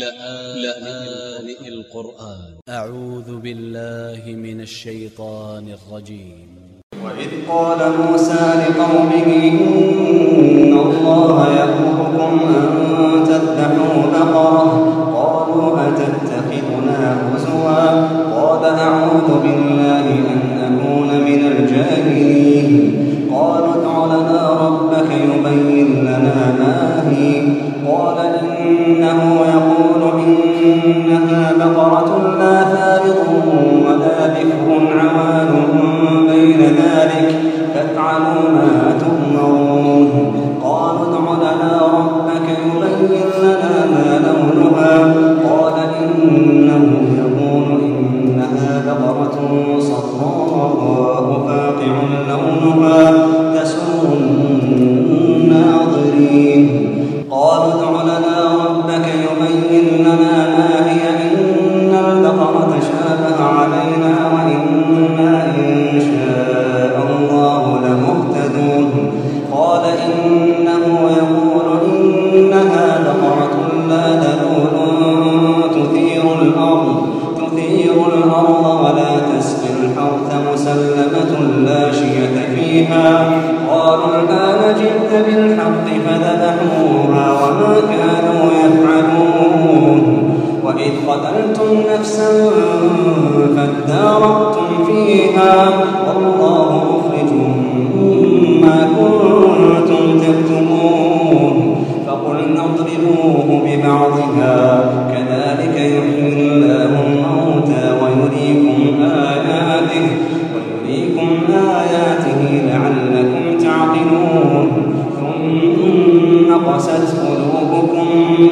لآن القرآن. أ ع و ذ ب ا ل ل ه من ا ل ش ي ط ا ن ا ل ر ج ي م وإذ قال موسى ه إن ا ل ل الله يأمر بها قالوا الآن جئت بالحق فذبحوها وما كانوا يفعلون. وإذ قتلتم نفسا فادارأتم فيها والله مخرج ما كنتم تكتمون.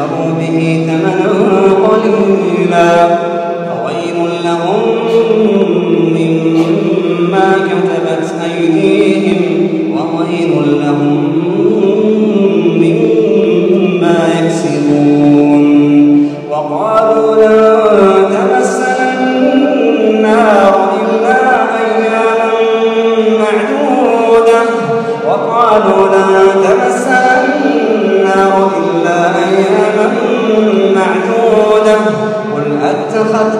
اشتروا به ثمنا قليلا فويل لهم مما كتبت أيديهم وويل لهم مما يكسبون وقالوا لا تمسنا النار إلا أياما معدودة abbiamo fatto